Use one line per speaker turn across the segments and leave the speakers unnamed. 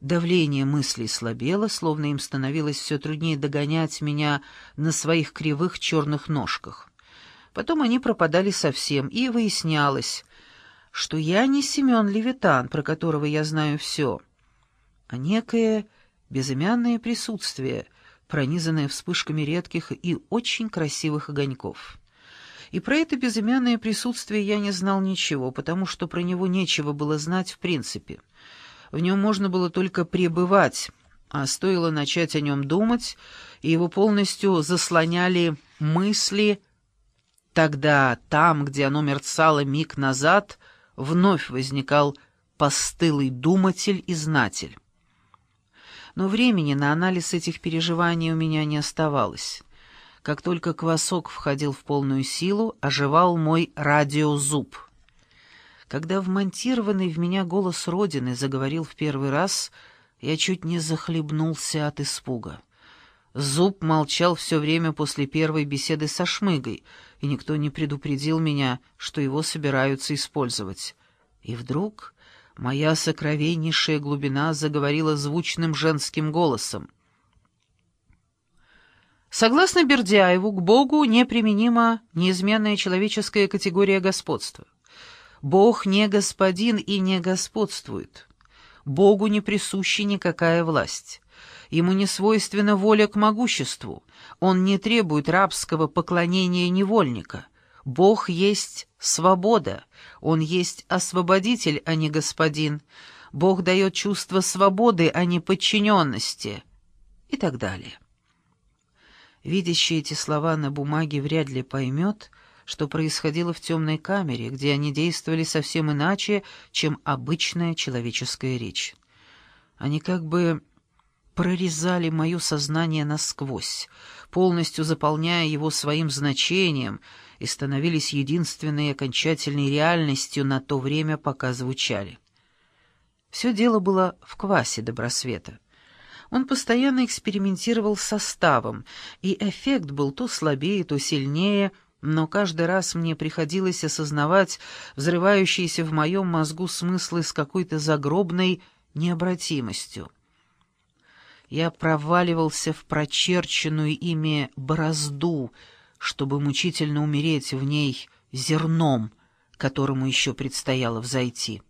Давление мыслей слабело, словно им становилось все труднее догонять меня на своих кривых черных ножках. Потом они пропадали совсем, и выяснялось, что я не Семен Левитан, про которого я знаю все, а некое безымянное присутствие, пронизанное вспышками редких и очень красивых огоньков. И про это безымянное присутствие я не знал ничего, потому что про него нечего было знать в принципе. В нем можно было только пребывать, а стоило начать о нем думать, и его полностью заслоняли мысли. Тогда там, где оно мерцало миг назад, вновь возникал постылый думатель и знатель. Но времени на анализ этих переживаний у меня не оставалось. Как только квасок входил в полную силу, оживал мой радиозуб. Когда вмонтированный в меня голос Родины заговорил в первый раз, я чуть не захлебнулся от испуга. Зуб молчал все время после первой беседы со Шмыгой, и никто не предупредил меня, что его собираются использовать. И вдруг моя сокровеннейшая глубина заговорила звучным женским голосом. Согласно Бердяеву, к Богу неприменима неизменная человеческая категория господства. Бог не господин и не господствует. Богу не присуща никакая власть. Ему не свойственна воля к могуществу. Он не требует рабского поклонения невольника. Бог есть свобода. Он есть освободитель, а не господин. Бог дает чувство свободы, а не подчиненности. И так далее. Видящий эти слова на бумаге вряд ли поймет, что происходило в темной камере, где они действовали совсем иначе, чем обычная человеческая речь. Они как бы прорезали мое сознание насквозь, полностью заполняя его своим значением, и становились единственной окончательной реальностью на то время, пока звучали. Все дело было в квасе добросвета. Он постоянно экспериментировал с составом, и эффект был то слабее, то сильнее, но каждый раз мне приходилось осознавать взрывающиеся в моем мозгу смыслы с какой-то загробной необратимостью. Я проваливался в прочерченную ими борозду, чтобы мучительно умереть в ней зерном, которому еще предстояло взойти.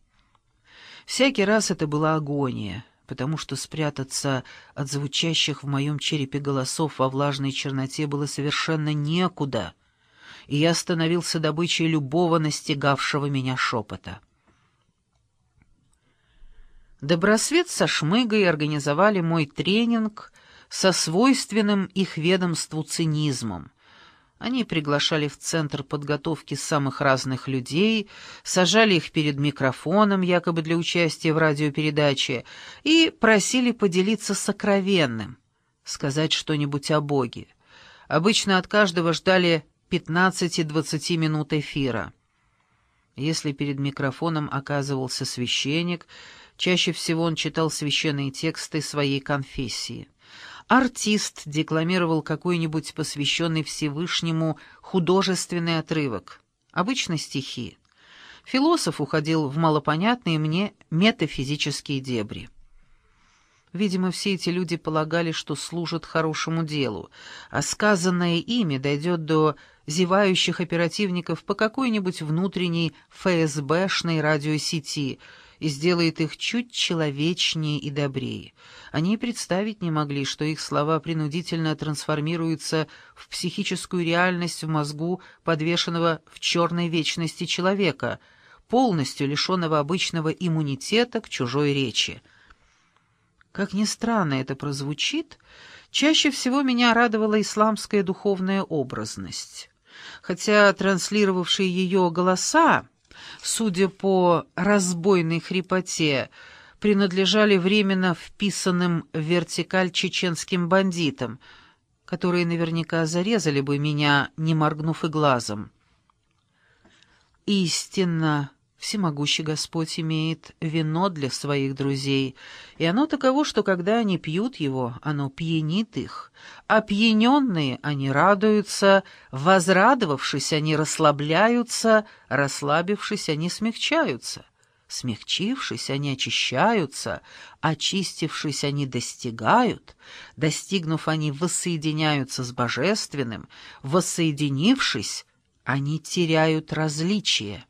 Всякий раз это была агония — потому что спрятаться от звучащих в моем черепе голосов во влажной черноте было совершенно некуда, и я становился добычей любого настигавшего меня шепота. Добросвет со Шмыгой организовали мой тренинг со свойственным их ведомству цинизмом, они приглашали в центр подготовки самых разных людей, сажали их перед микрофоном, якобы для участия в радиопередаче, и просили поделиться сокровенным, сказать что-нибудь о Боге. Обычно от каждого ждали 15-20 минут эфира. Если перед микрофоном оказывался священник, чаще всего он читал священные тексты своей конфессии. Артист декламировал какой-нибудь посвященный Всевышнему художественный отрывок, обычно стихи. Философ уходил в малопонятные мне метафизические дебри. Видимо, все эти люди полагали, что служат хорошему делу, а сказанное ими дойдет до зевающих оперативников по какой-нибудь внутренней ФСБшной радиосети — и сделает их чуть человечнее и добрее. Они представить не могли, что их слова принудительно трансформируются в психическую реальность в мозгу подвешенного в черной вечности человека, полностью лишенного обычного иммунитета к чужой речи. Как ни странно это прозвучит, чаще всего меня радовала исламская духовная образность. Хотя транслировавшие ее голоса судя по разбойной хрипоте, принадлежали временно вписанным в вертикаль чеченским бандитам, которые наверняка зарезали бы меня, не моргнув и глазом. Истинно, всемогущий Господь имеет вино для своих друзей, и оно таково, что когда они пьют его, оно пьянит их. Опьяненные они радуются, возрадовавшись они расслабляются, расслабившись они смягчаются. Смягчившись, они очищаются, очистившись, они достигают, достигнув, они воссоединяются с Божественным, воссоединившись, они теряют различие.